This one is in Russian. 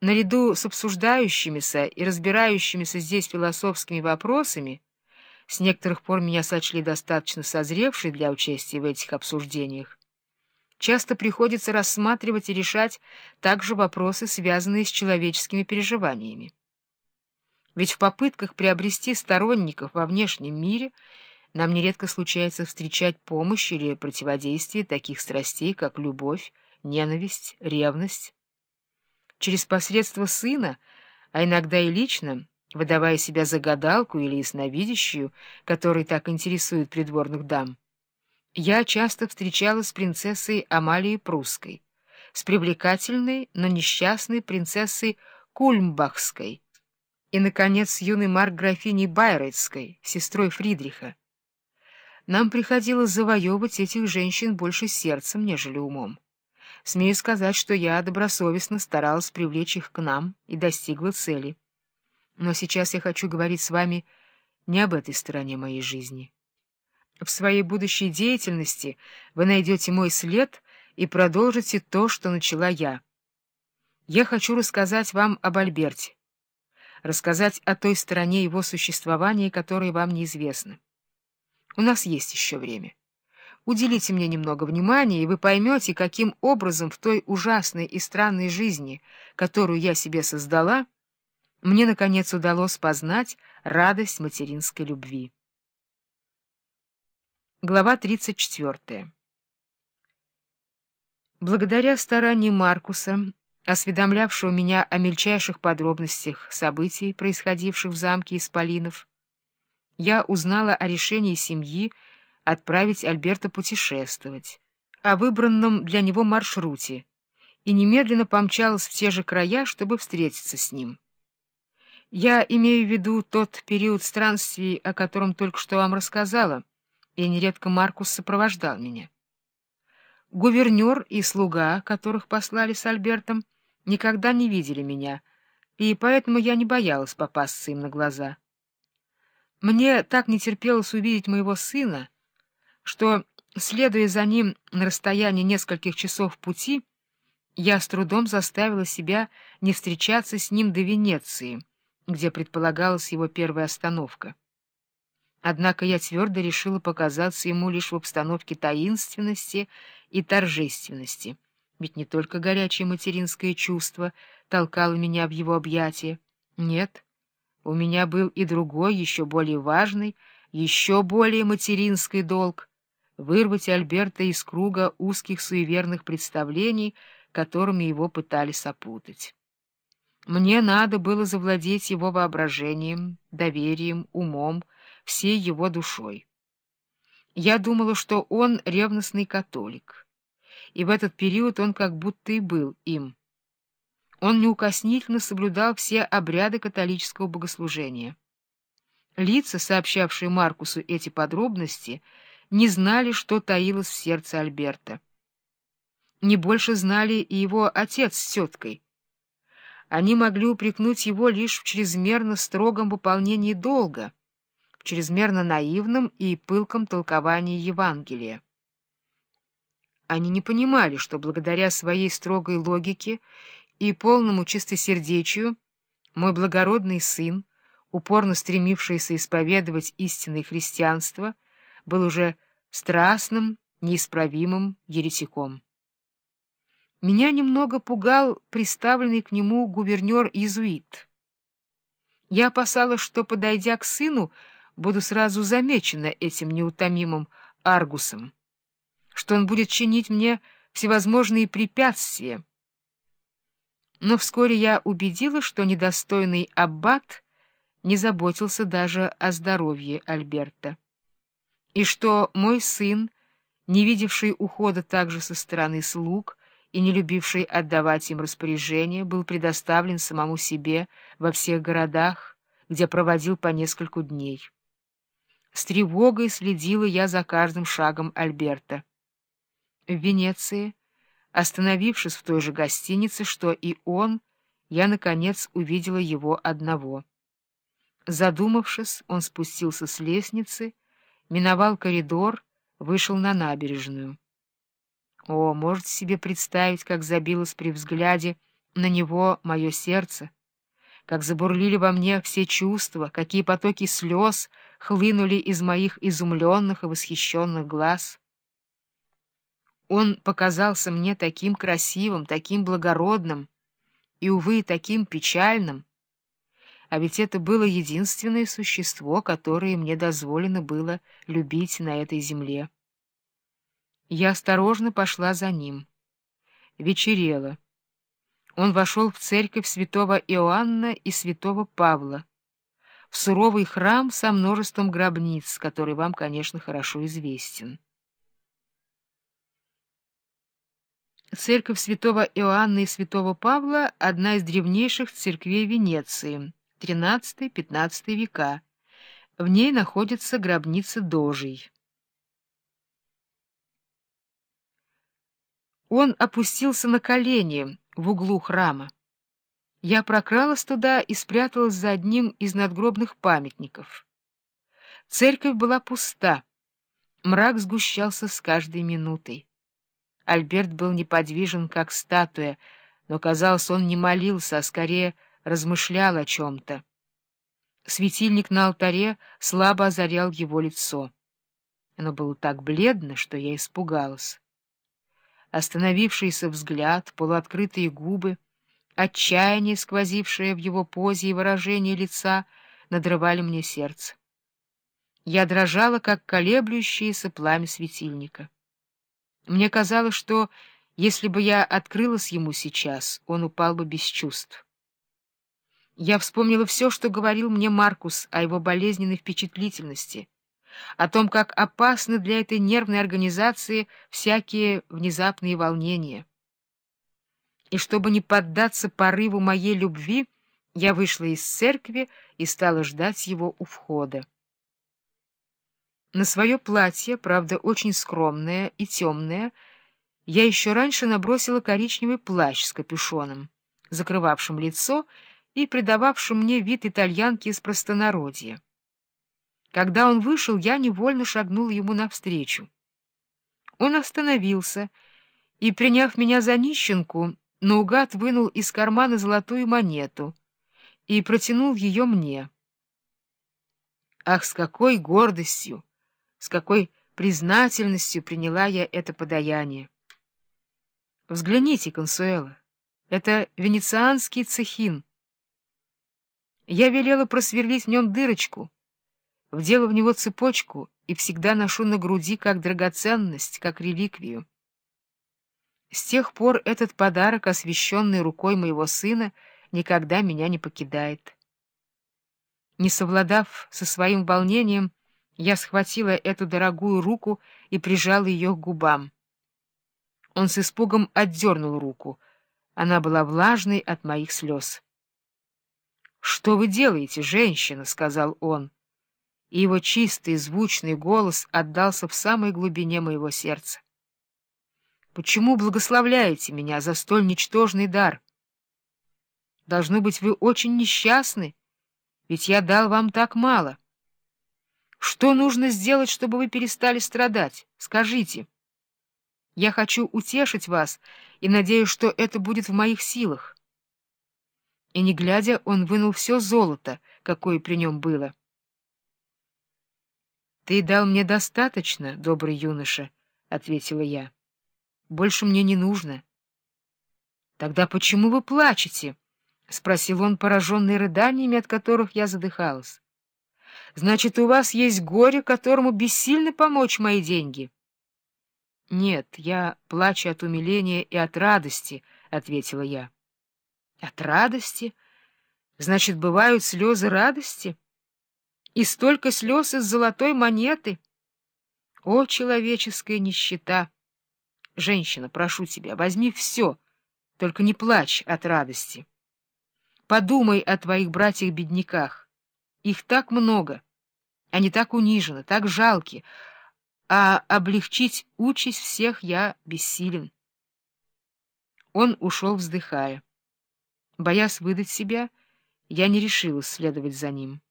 Наряду с обсуждающимися и разбирающимися здесь философскими вопросами, с некоторых пор меня сочли достаточно созревшей для участия в этих обсуждениях, часто приходится рассматривать и решать также вопросы, связанные с человеческими переживаниями. Ведь в попытках приобрести сторонников во внешнем мире нам нередко случается встречать помощь или противодействие таких страстей, как любовь, ненависть, ревность, через посредство сына, а иногда и лично, выдавая себя за гадалку или ясновидящую, который так интересует придворных дам. Я часто встречалась с принцессой Амалией Прусской, с привлекательной, но несчастной принцессой Кульмбахской и, наконец, с юной марк-графиней Байрейтской, сестрой Фридриха. Нам приходилось завоевывать этих женщин больше сердцем, нежели умом. Смею сказать, что я добросовестно старалась привлечь их к нам и достигла цели. Но сейчас я хочу говорить с вами не об этой стороне моей жизни. В своей будущей деятельности вы найдете мой след и продолжите то, что начала я. Я хочу рассказать вам об Альберте, рассказать о той стороне его существования, которая вам неизвестна. У нас есть еще время. Уделите мне немного внимания, и вы поймете, каким образом в той ужасной и странной жизни, которую я себе создала, мне, наконец, удалось познать радость материнской любви. Глава 34. Благодаря стараниям Маркуса, осведомлявшего меня о мельчайших подробностях событий, происходивших в замке Исполинов, я узнала о решении семьи отправить Альберта путешествовать, о выбранном для него маршруте, и немедленно помчалась в те же края, чтобы встретиться с ним. Я имею в виду тот период странствий, о котором только что вам рассказала, и нередко Маркус сопровождал меня. Гувернер и слуга, которых послали с Альбертом, никогда не видели меня, и поэтому я не боялась попасться им на глаза. Мне так не терпелось увидеть моего сына, что, следуя за ним на расстоянии нескольких часов пути, я с трудом заставила себя не встречаться с ним до Венеции, где предполагалась его первая остановка. Однако я твердо решила показаться ему лишь в обстановке таинственности и торжественности, ведь не только горячее материнское чувство толкало меня в его объятия. Нет, у меня был и другой, еще более важный, еще более материнский долг — вырвать Альберта из круга узких суеверных представлений, которыми его пытались опутать. Мне надо было завладеть его воображением, доверием, умом, всей его душой. Я думала, что он ревностный католик, и в этот период он как будто и был им. Он неукоснительно соблюдал все обряды католического богослужения. Лица, сообщавшие Маркусу эти подробности, не знали, что таилось в сердце Альберта. Не больше знали и его отец с теткой. Они могли упрекнуть его лишь в чрезмерно строгом выполнении долга — в чрезмерно наивном и пылком толковании Евангелия. Они не понимали, что благодаря своей строгой логике и полному чистосердечию мой благородный сын, упорно стремившийся исповедовать истинное христианство, был уже страстным, неисправимым еретиком. Меня немного пугал приставленный к нему гувернер-иезуит. Я опасалась, что, подойдя к сыну, буду сразу замечена этим неутомимым Аргусом, что он будет чинить мне всевозможные препятствия. Но вскоре я убедила, что недостойный аббат не заботился даже о здоровье Альберта, и что мой сын, не видевший ухода также со стороны слуг и не любивший отдавать им распоряжения, был предоставлен самому себе во всех городах, где проводил по нескольку дней. С тревогой следила я за каждым шагом Альберта. В Венеции, остановившись в той же гостинице, что и он, я, наконец, увидела его одного. Задумавшись, он спустился с лестницы, миновал коридор, вышел на набережную. О, можете себе представить, как забилось при взгляде на него мое сердце, как забурлили во мне все чувства, какие потоки слез хлынули из моих изумленных и восхищенных глаз. Он показался мне таким красивым, таким благородным и, увы, таким печальным, а ведь это было единственное существо, которое мне дозволено было любить на этой земле. Я осторожно пошла за ним. Вечерело. Он вошел в церковь святого Иоанна и святого Павла, в суровый храм со множеством гробниц, который вам, конечно, хорошо известен. Церковь святого Иоанна и святого Павла — одна из древнейших церквей Венеции, XIII-XV века. В ней находится гробница Дожей. Он опустился на колени в углу храма. Я прокралась туда и спряталась за одним из надгробных памятников. Церковь была пуста, мрак сгущался с каждой минутой. Альберт был неподвижен, как статуя, но, казалось, он не молился, а скорее размышлял о чем-то. Светильник на алтаре слабо озарял его лицо. Оно было так бледно, что я испугалась. Остановившийся взгляд, полуоткрытые губы, отчаяние, сквозившее в его позе и выражение лица, надрывали мне сердце. Я дрожала, как колеблющееся пламя светильника. Мне казалось, что, если бы я открылась ему сейчас, он упал бы без чувств. Я вспомнила все, что говорил мне Маркус о его болезненной впечатлительности, о том, как опасны для этой нервной организации всякие внезапные волнения. И чтобы не поддаться порыву моей любви, я вышла из церкви и стала ждать его у входа. На свое платье, правда, очень скромное и темное, я еще раньше набросила коричневый плащ с капюшоном, закрывавшим лицо и придававшим мне вид итальянки из простонародья. Когда он вышел, я невольно шагнула ему навстречу. Он остановился и, приняв меня за нищенку, наугад вынул из кармана золотую монету и протянул ее мне. Ах, с какой гордостью! с какой признательностью приняла я это подаяние. Взгляните, Консуэла, это венецианский цехин. Я велела просверлить в нем дырочку, вдела в него цепочку и всегда ношу на груди как драгоценность, как реликвию. С тех пор этот подарок, освященный рукой моего сына, никогда меня не покидает. Не совладав со своим волнением, я схватила эту дорогую руку и прижала ее к губам. Он с испугом отдернул руку. Она была влажной от моих слез. — Что вы делаете, женщина? — сказал он. И его чистый, звучный голос отдался в самой глубине моего сердца. — Почему благословляете меня за столь ничтожный дар? Должно быть, вы очень несчастны, ведь я дал вам так мало. Что нужно сделать, чтобы вы перестали страдать? Скажите. Я хочу утешить вас и надеюсь, что это будет в моих силах. И, не глядя, он вынул все золото, какое при нем было. — Ты дал мне достаточно, добрый юноша, — ответила я. — Больше мне не нужно. — Тогда почему вы плачете? — спросил он, пораженный рыданиями, от которых я задыхалась. Значит, у вас есть горе, которому бессильно помочь мои деньги? — Нет, я плачу от умиления и от радости, — ответила я. — От радости? Значит, бывают слезы радости? И столько слез из золотой монеты? О, человеческая нищета! Женщина, прошу тебя, возьми все, только не плачь от радости. Подумай о твоих братьях-бедняках. Их так много, они так унижены, так жалки, а облегчить участь всех я бессилен. Он ушел, вздыхая. Боясь выдать себя, я не решилась следовать за ним.